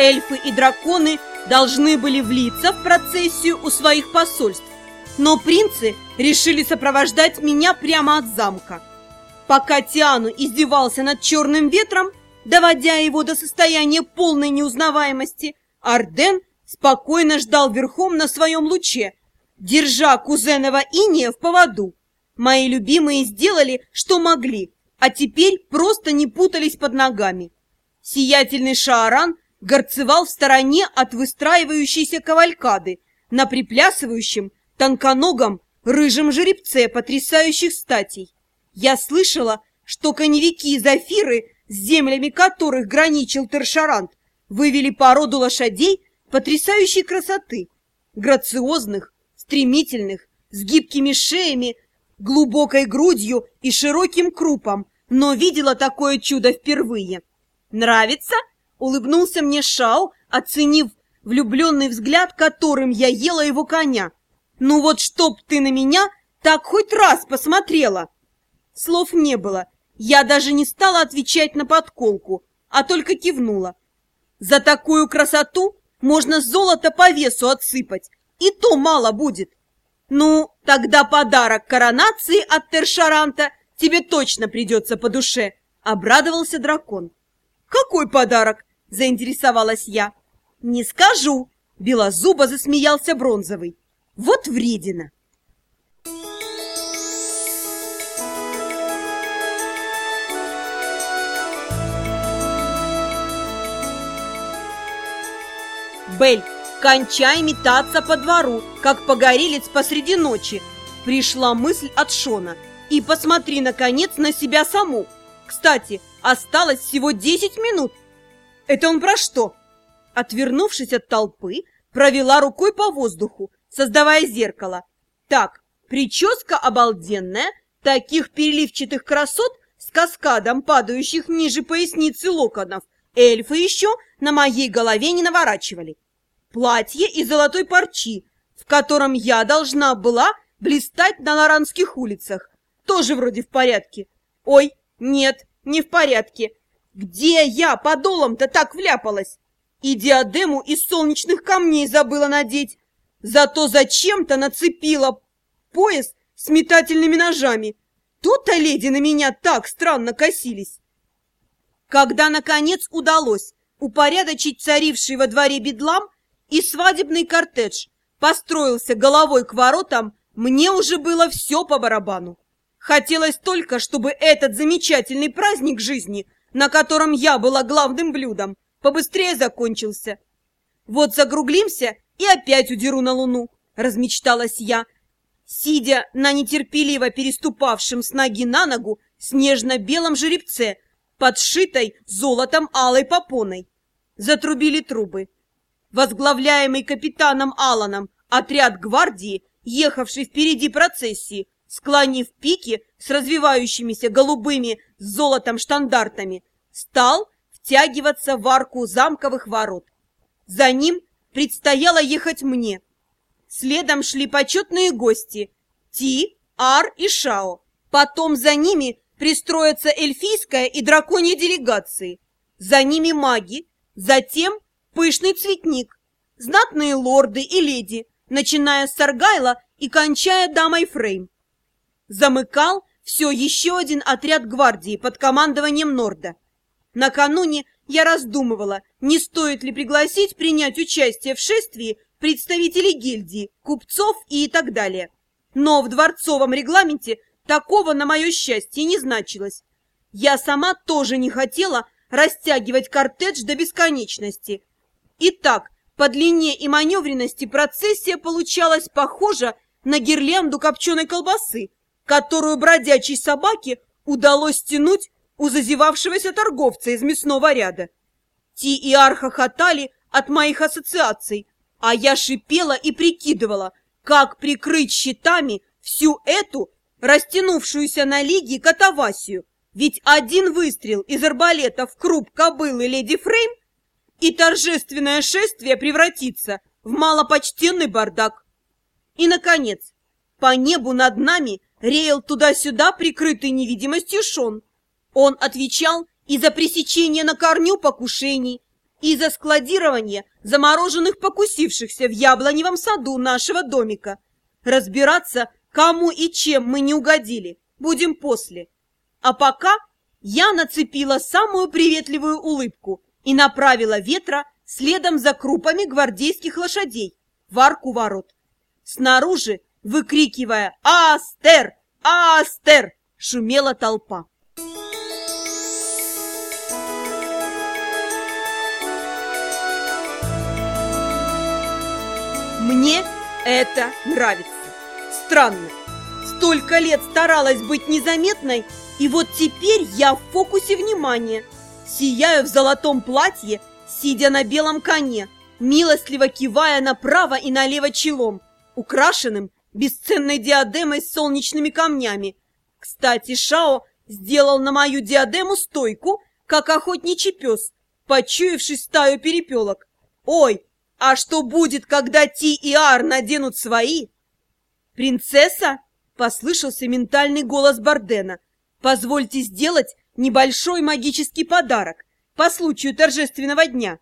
эльфы и драконы должны были влиться в процессию у своих посольств, но принцы решили сопровождать меня прямо от замка. Пока Тиану издевался над черным ветром, доводя его до состояния полной неузнаваемости, Арден спокойно ждал верхом на своем луче, держа кузенова Иния в поводу. Мои любимые сделали, что могли, а теперь просто не путались под ногами. Сиятельный Шааран горцевал в стороне от выстраивающейся кавалькады на приплясывающем, тонконогом, рыжем жеребце потрясающих статей. Я слышала, что коневики и зафиры, с землями которых граничил Тершарант, вывели породу лошадей потрясающей красоты, грациозных, стремительных, с гибкими шеями, глубокой грудью и широким крупом, но видела такое чудо впервые. «Нравится?» — улыбнулся мне Шао, оценив влюбленный взгляд, которым я ела его коня. «Ну вот чтоб ты на меня так хоть раз посмотрела!» Слов не было, я даже не стала отвечать на подколку, а только кивнула. «За такую красоту можно золото по весу отсыпать, и то мало будет!» «Ну, тогда подарок коронации от Тершаранта тебе точно придется по душе», — обрадовался дракон. «Какой подарок?» — заинтересовалась я. «Не скажу», — белозубо засмеялся Бронзовый. «Вот вредина!» Бель, Кончай метаться по двору, как погорелец посреди ночи. Пришла мысль от Шона. И посмотри, наконец, на себя саму. Кстати, осталось всего 10 минут. Это он про что? Отвернувшись от толпы, провела рукой по воздуху, создавая зеркало. Так, прическа обалденная, таких переливчатых красот с каскадом падающих ниже поясницы локонов эльфы еще на моей голове не наворачивали платье из золотой парчи, в котором я должна была блистать на лоранских улицах. Тоже вроде в порядке. Ой, нет, не в порядке. Где я подолом-то так вляпалась? И диадему из солнечных камней забыла надеть. Зато зачем-то нацепила пояс с метательными ножами. Тут-то леди на меня так странно косились. Когда, наконец, удалось упорядочить царивший во дворе бедлам, и свадебный кортеж построился головой к воротам, мне уже было все по барабану. Хотелось только, чтобы этот замечательный праздник жизни, на котором я была главным блюдом, побыстрее закончился. Вот загруглимся и опять удеру на луну, размечталась я, сидя на нетерпеливо переступавшем с ноги на ногу снежно-белом жеребце, подшитой золотом алой попоной. Затрубили трубы возглавляемый капитаном Аланом, отряд гвардии, ехавший впереди процессии, склонив пики с развивающимися голубыми с золотом штандартами, стал втягиваться в арку замковых ворот. За ним предстояло ехать мне. Следом шли почетные гости Ти, Ар и Шао. Потом за ними пристроятся эльфийская и драконья делегации. За ними маги, затем пышный цветник, знатные лорды и леди, начиная с Саргайла и кончая дамой Фрейм. Замыкал все еще один отряд гвардии под командованием Норда. Накануне я раздумывала, не стоит ли пригласить принять участие в шествии представителей гильдии, купцов и так далее. Но в дворцовом регламенте такого, на мое счастье, не значилось. Я сама тоже не хотела растягивать кортедж до бесконечности, Итак, по длине и маневренности процессия получалась похожа на гирлянду копченой колбасы, которую бродячей собаке удалось стянуть у зазевавшегося торговца из мясного ряда. Ти и Ар хохотали от моих ассоциаций, а я шипела и прикидывала, как прикрыть щитами всю эту растянувшуюся на лиге катавасию. Ведь один выстрел из арбалета в круп кобылы леди Фрейм и торжественное шествие превратится в малопочтенный бардак. И, наконец, по небу над нами реял туда-сюда прикрытый невидимостью Шон. Он отвечал и за пресечение на корню покушений, и за складирование замороженных покусившихся в яблоневом саду нашего домика. Разбираться, кому и чем мы не угодили, будем после. А пока я нацепила самую приветливую улыбку и направила ветра следом за крупами гвардейских лошадей в арку ворот. Снаружи, выкрикивая «Астер! Астер!», шумела толпа. Мне это нравится. Странно. Столько лет старалась быть незаметной, и вот теперь я в фокусе внимания. Сияю в золотом платье, сидя на белом коне, милостливо кивая направо и налево челом, украшенным бесценной диадемой с солнечными камнями. Кстати, Шао сделал на мою диадему стойку, как охотничий пес, почуявший стаю перепелок. Ой, а что будет, когда Ти и Ар наденут свои? Принцесса? Послышался ментальный голос Бардена. Позвольте сделать небольшой магический подарок по случаю торжественного дня.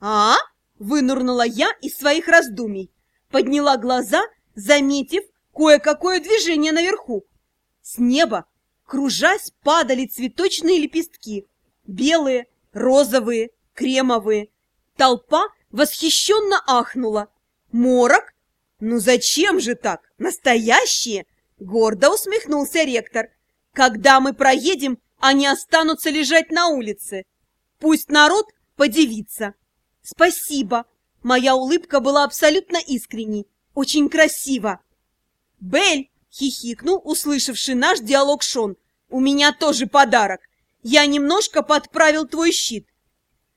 А? Вынурнула я из своих раздумий. Подняла глаза, заметив кое-какое движение наверху. С неба, кружась, падали цветочные лепестки. Белые, розовые, кремовые. Толпа восхищенно ахнула. «Морок? Ну зачем же так? Настоящие!» Гордо усмехнулся ректор. «Когда мы проедем, они останутся лежать на улице. Пусть народ подивится». «Спасибо!» Моя улыбка была абсолютно искренней. «Очень красиво!» «Бель!» — хихикнул, услышавший наш диалог Шон. «У меня тоже подарок. Я немножко подправил твой щит.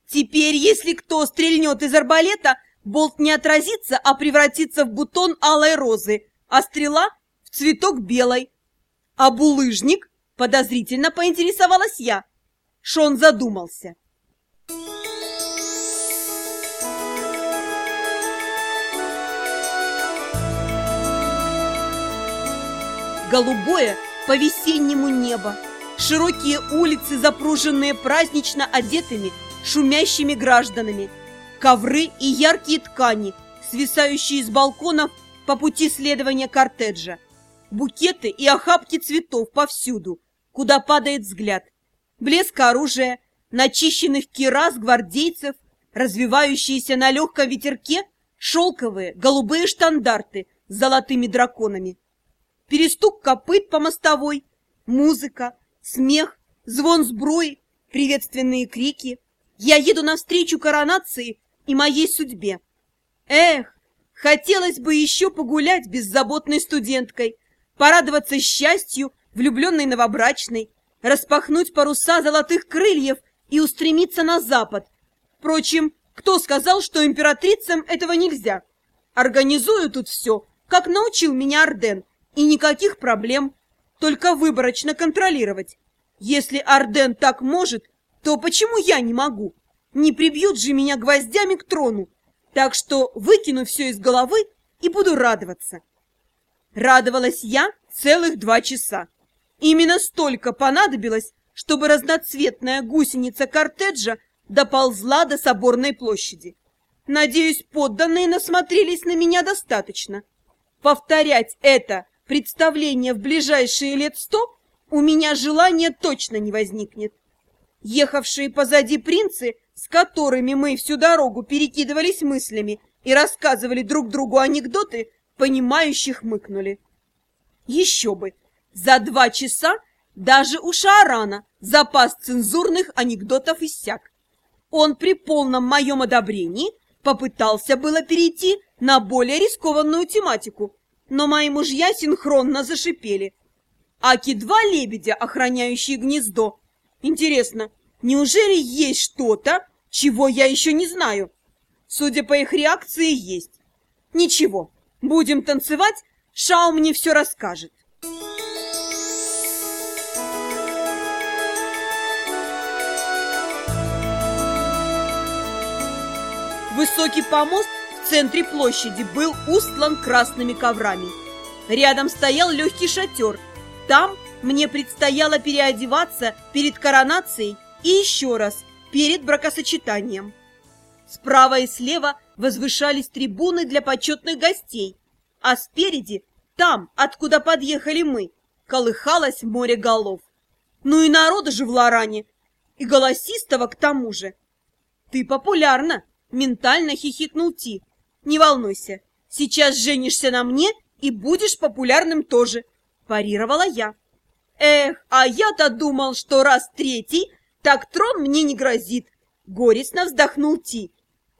Теперь, если кто стрельнет из арбалета, болт не отразится, а превратится в бутон алой розы, а стрела — в цветок белой. А булыжник? Подозрительно поинтересовалась я. Шон задумался. Голубое по-весеннему небо, широкие улицы, запруженные празднично одетыми шумящими гражданами, ковры и яркие ткани, свисающие с балконов по пути следования кортеджа, букеты и охапки цветов повсюду, куда падает взгляд, блеск оружия, начищенных кирас гвардейцев, развивающиеся на легком ветерке шелковые голубые штандарты с золотыми драконами, перестук копыт по мостовой, музыка, смех, звон сбруи, приветственные крики — я еду навстречу коронации и моей судьбе. Эх, хотелось бы еще погулять беззаботной студенткой, порадоваться счастью влюбленной новобрачной, распахнуть паруса золотых крыльев и устремиться на запад. Впрочем, кто сказал, что императрицам этого нельзя? Организую тут все, как научил меня Арден, и никаких проблем, только выборочно контролировать. Если Арден так может, то почему я не могу? Не прибьют же меня гвоздями к трону, так что выкину все из головы и буду радоваться. Радовалась я целых два часа. Именно столько понадобилось, чтобы разноцветная гусеница кортеджа доползла до соборной площади. Надеюсь, подданные насмотрелись на меня достаточно. Повторять это представление в ближайшие лет сто у меня желания точно не возникнет. Ехавшие позади принцы, с которыми мы всю дорогу перекидывались мыслями и рассказывали друг другу анекдоты, понимающих мыкнули. Еще бы! За два часа даже у Шаарана запас цензурных анекдотов иссяк. Он при полном моем одобрении попытался было перейти на более рискованную тематику, но мои мужья синхронно зашипели. Аки два лебедя, охраняющие гнездо, Интересно, неужели есть что-то, чего я еще не знаю? Судя по их реакции, есть. Ничего, будем танцевать, Шао мне все расскажет. Высокий помост в центре площади был устлан красными коврами. Рядом стоял легкий шатер. Там мне предстояло переодеваться перед коронацией и еще раз перед бракосочетанием. Справа и слева возвышались трибуны для почетных гостей, а спереди, там, откуда подъехали мы, колыхалось море голов. Ну и народа же в Лоране, и голосистого к тому же. Ты популярна, ментально хихикнул Ти. Не волнуйся, сейчас женишься на мне и будешь популярным тоже, парировала я. Эх, а я-то думал, что раз третий, так трон мне не грозит. Горестно вздохнул Ти.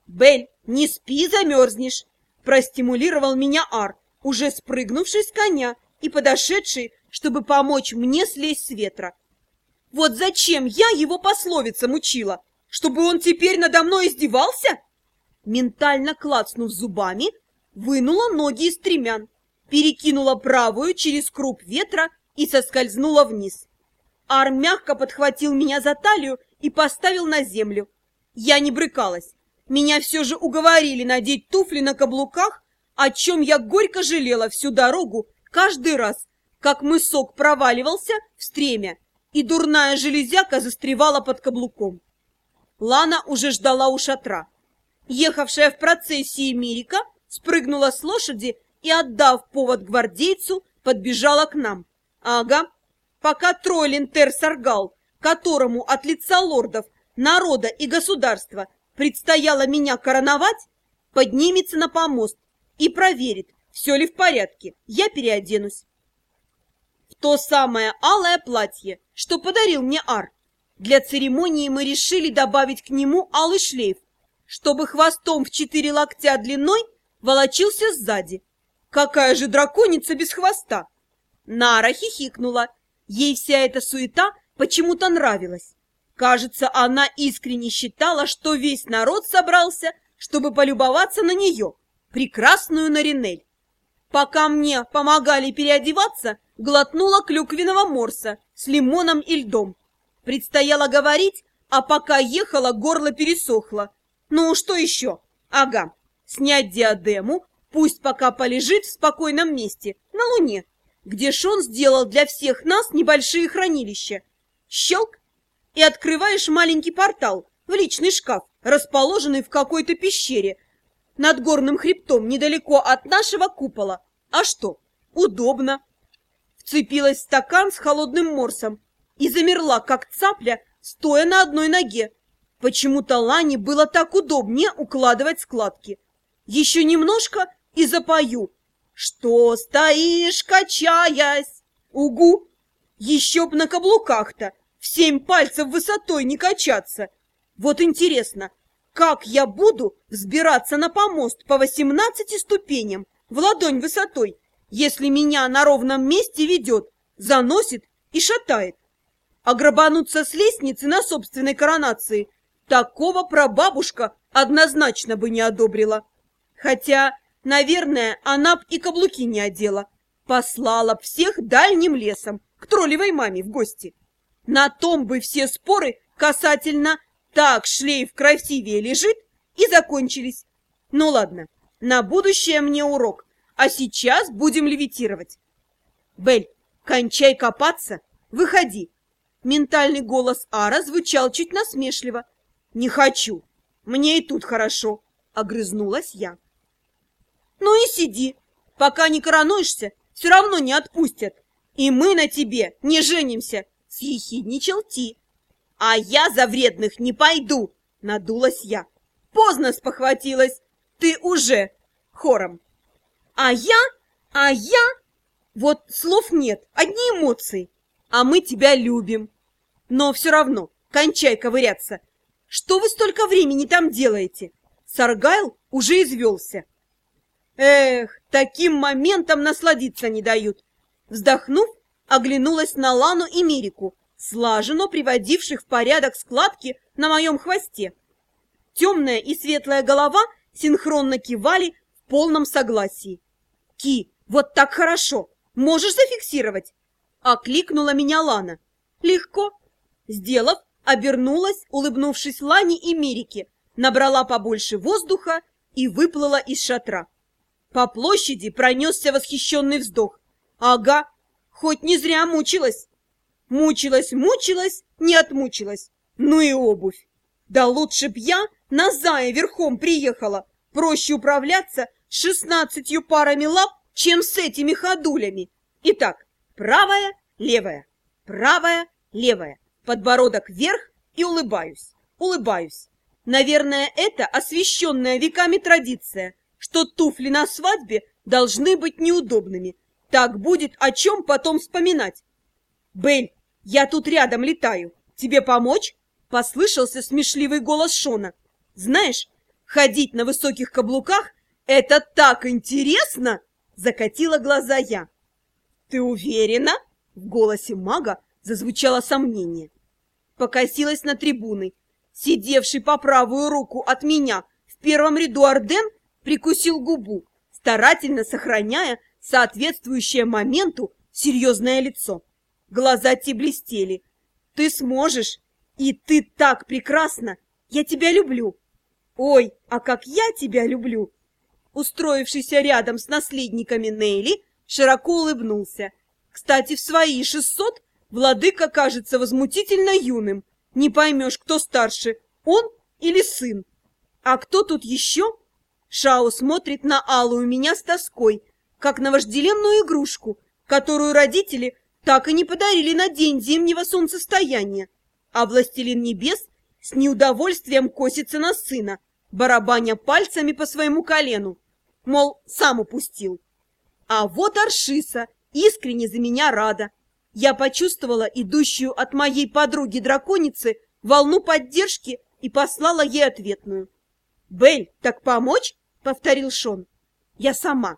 Бель, не спи, замерзнешь, простимулировал меня Ар, уже спрыгнувший с коня и подошедший, чтобы помочь мне слезть с ветра. Вот зачем я его пословицам учила? Чтобы он теперь надо мной издевался? Ментально клацнув зубами, вынула ноги из стремян, перекинула правую через круп ветра и соскользнула вниз. Ар мягко подхватил меня за талию и поставил на землю. Я не брыкалась. Меня все же уговорили надеть туфли на каблуках, о чем я горько жалела всю дорогу, каждый раз, как мысок проваливался в стремя, и дурная железяка застревала под каблуком. Лана уже ждала у шатра. Ехавшая в процессии Мирика спрыгнула с лошади и, отдав повод гвардейцу, подбежала к нам. Ага, пока Тройлин Тер Саргал, которому от лица лордов, народа и государства предстояло меня короновать, поднимется на помост и проверит, все ли в порядке, я переоденусь. В то самое алое платье, что подарил мне Ар. Для церемонии мы решили добавить к нему алый шлейф, чтобы хвостом в четыре локтя длиной волочился сзади. Какая же драконица без хвоста! Нара хихикнула. Ей вся эта суета почему-то нравилась. Кажется, она искренне считала, что весь народ собрался, чтобы полюбоваться на нее, прекрасную Наринель. Пока мне помогали переодеваться, глотнула клюквенного морса с лимоном и льдом. Предстояло говорить, а пока ехала, горло пересохло. Ну, что еще? Ага, снять диадему, пусть пока полежит в спокойном месте, на Луне, где Шон сделал для всех нас небольшие хранилища. Щелк, и открываешь маленький портал в личный шкаф, расположенный в какой-то пещере, над горным хребтом, недалеко от нашего купола. А что? Удобно. Вцепилась в стакан с холодным морсом и замерла, как цапля, стоя на одной ноге. Почему-то Лане было так удобнее укладывать складки. Еще немножко и запою. Что стоишь, качаясь? Угу! Еще б на каблуках-то в семь пальцев высотой не качаться. Вот интересно, как я буду взбираться на помост по восемнадцати ступеням в ладонь высотой, если меня на ровном месте ведет, заносит и шатает? А грабануться с лестницы на собственной коронации такого прабабушка однозначно бы не одобрила. Хотя, наверное, она б и каблуки не одела. Послала всех дальним лесом к троллевой маме в гости. На том бы все споры касательно так шлейф красивее лежит и закончились. Ну ладно, на будущее мне урок, а сейчас будем левитировать. Бель, кончай копаться, выходи. Ментальный голос Ара звучал чуть насмешливо. Не хочу, мне и тут хорошо, огрызнулась я. Ну и сиди, пока не коронуешься, все равно не отпустят. И мы на тебе не женимся, съехидничал Ти. «А я за вредных не пойду!» — надулась я. «Поздно спохватилась! Ты уже!» — хором. «А я? А я?» Вот слов нет, одни эмоции. А мы тебя любим. Но все равно, кончай ковыряться. Что вы столько времени там делаете? Саргайл уже извелся. Эх, таким моментом насладиться не дают. Вздохнув, оглянулась на Лану и Мирику, слаженно приводивших в порядок складки на моем хвосте. Темная и светлая голова синхронно кивали в полном согласии. «Ки, вот так хорошо! Можешь зафиксировать?» Окликнула меня Лана. «Легко!» Сделав, обернулась, улыбнувшись Лане и Мирике, набрала побольше воздуха и выплыла из шатра. По площади пронесся восхищенный вздох. «Ага, хоть не зря мучилась!» Мучилась, мучилась, не отмучилась. Ну и обувь. Да лучше б я На Зае верхом приехала. Проще управляться шестнадцатью парами лап, чем с этими ходулями. Итак, правая, левая, правая, левая. Подбородок вверх и улыбаюсь, улыбаюсь. Наверное, это освященная веками традиция, что туфли на свадьбе должны быть неудобными. Так будет о чем потом вспоминать. Бель, я тут рядом летаю. Тебе помочь? Послышался смешливый голос Шона. Знаешь, ходить на высоких каблуках — это так интересно! Закатила глаза я. Ты уверена? В голосе мага зазвучало сомнение. Покосилась на трибуны. Сидевший по правую руку от меня в первом ряду Орден прикусил губу, старательно сохраняя соответствующее моменту серьезное лицо. Глаза те блестели. «Ты сможешь! И ты так прекрасна! Я тебя люблю!» «Ой, а как я тебя люблю!» Устроившийся рядом с наследниками Нейли, широко улыбнулся. Кстати, в свои шестьсот владыка кажется возмутительно юным. Не поймешь, кто старше, он или сын. А кто тут еще? Шао смотрит на Аллу у меня с тоской, как на вожделенную игрушку, которую родители так и не подарили на день зимнего солнцестояния. А властелин небес с неудовольствием косится на сына, барабаня пальцами по своему колену, мол, сам упустил. А вот Аршиса искренне за меня рада. Я почувствовала идущую от моей подруги-драконицы волну поддержки и послала ей ответную. «Бель, так помочь?» — повторил Шон. «Я сама».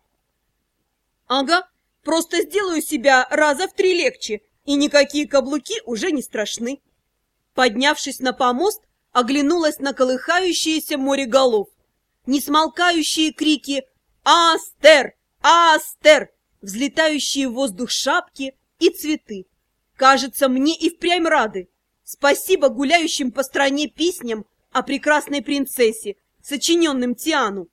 «Ага, просто сделаю себя раза в три легче, и никакие каблуки уже не страшны». Поднявшись на помост, оглянулась на колыхающееся море голов. Несмолкающие крики «Астер! Астер!» взлетающие в воздух шапки и цветы. Кажется, мне и впрямь рады. Спасибо гуляющим по стране песням о прекрасной принцессе, сочиненным Тиану,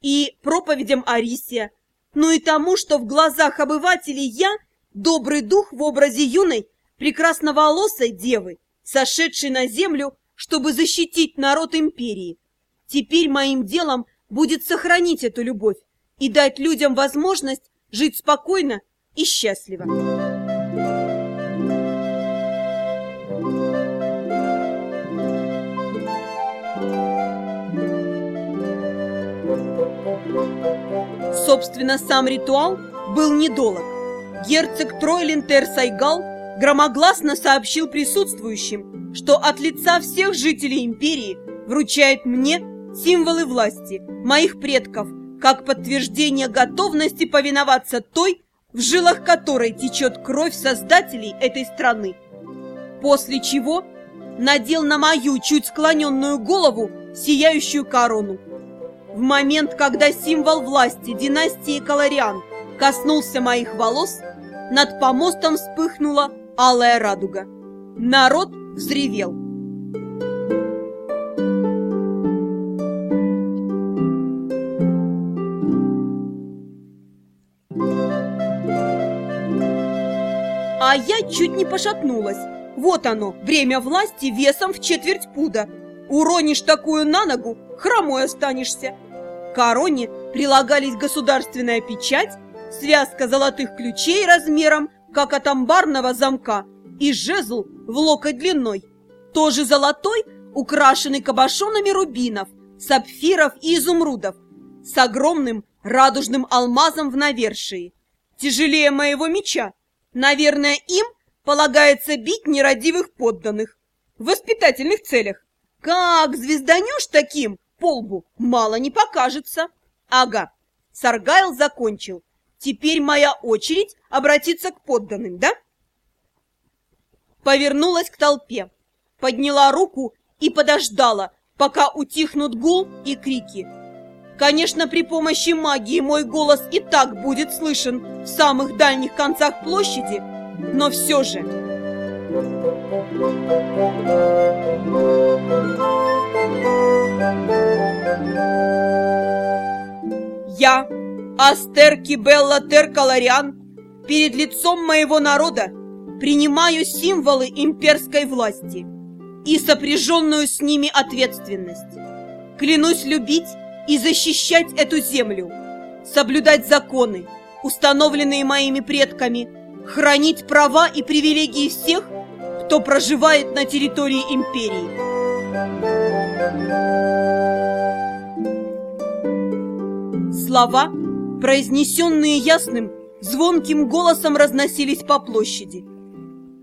и проповедям Арисия, ну и тому, что в глазах обывателей я добрый дух в образе юной, прекрасноволосой девы, сошедшей на землю, чтобы защитить народ империи. Теперь моим делом будет сохранить эту любовь и дать людям возможность жить спокойно и счастливо. Собственно, сам ритуал был недолг. Герцог Тройлинтер Сайгал громогласно сообщил присутствующим, что от лица всех жителей империи вручает мне символы власти моих предков как подтверждение готовности повиноваться той, в жилах которой течет кровь создателей этой страны. После чего надел на мою чуть склоненную голову сияющую корону. В момент, когда символ власти династии Калариан коснулся моих волос, над помостом вспыхнула алая радуга. Народ взревел. А я чуть не пошатнулась. Вот оно, время власти весом в четверть пуда. Уронишь такую на ногу, хромой останешься. К короне прилагались государственная печать, связка золотых ключей размером, как от амбарного замка, и жезл в локоть длиной. Тоже золотой, украшенный кабошонами рубинов, сапфиров и изумрудов, с огромным радужным алмазом в навершии. Тяжелее моего меча. Наверное, им полагается бить нерадивых подданных. В воспитательных целях. Как звезданешь таким полбу, мало не покажется. Ага, Саргайл закончил. Теперь моя очередь обратиться к подданным, да? Повернулась к толпе, подняла руку и подождала, пока утихнут гул и крики. Конечно, при помощи магии мой голос и так будет слышен в самых дальних концах площади, но все же... Я, Астер Кибелла Теркалариан, перед лицом моего народа принимаю символы имперской власти и сопряженную с ними ответственность. Клянусь любить и защищать эту землю, соблюдать законы, установленные моими предками, хранить права и привилегии всех, кто проживает на территории империи. Слова, произнесенные ясным, звонким голосом разносились по площади.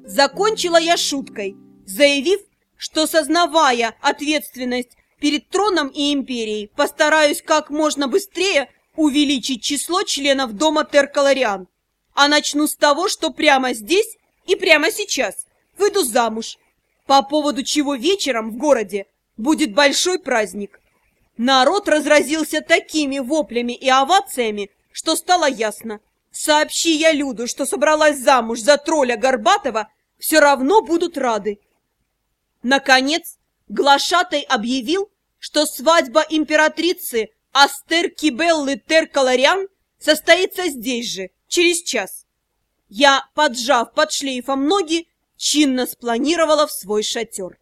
Закончила я шуткой, заявив, что, сознавая ответственность перед троном и империей, постараюсь как можно быстрее увеличить число членов дома Теркалариан. А начну с того, что прямо здесь и прямо сейчас выйду замуж, по поводу чего вечером в городе будет большой праздник. Народ разразился такими воплями и овациями, что стало ясно. Сообщи я Люду, что собралась замуж за тролля Горбатова, все равно будут рады. Наконец, Глашатай объявил, что свадьба императрицы Астер Кибеллы Теркаларян состоится здесь же, через час. Я, поджав под шлейфом ноги, чинно спланировала в свой шатер.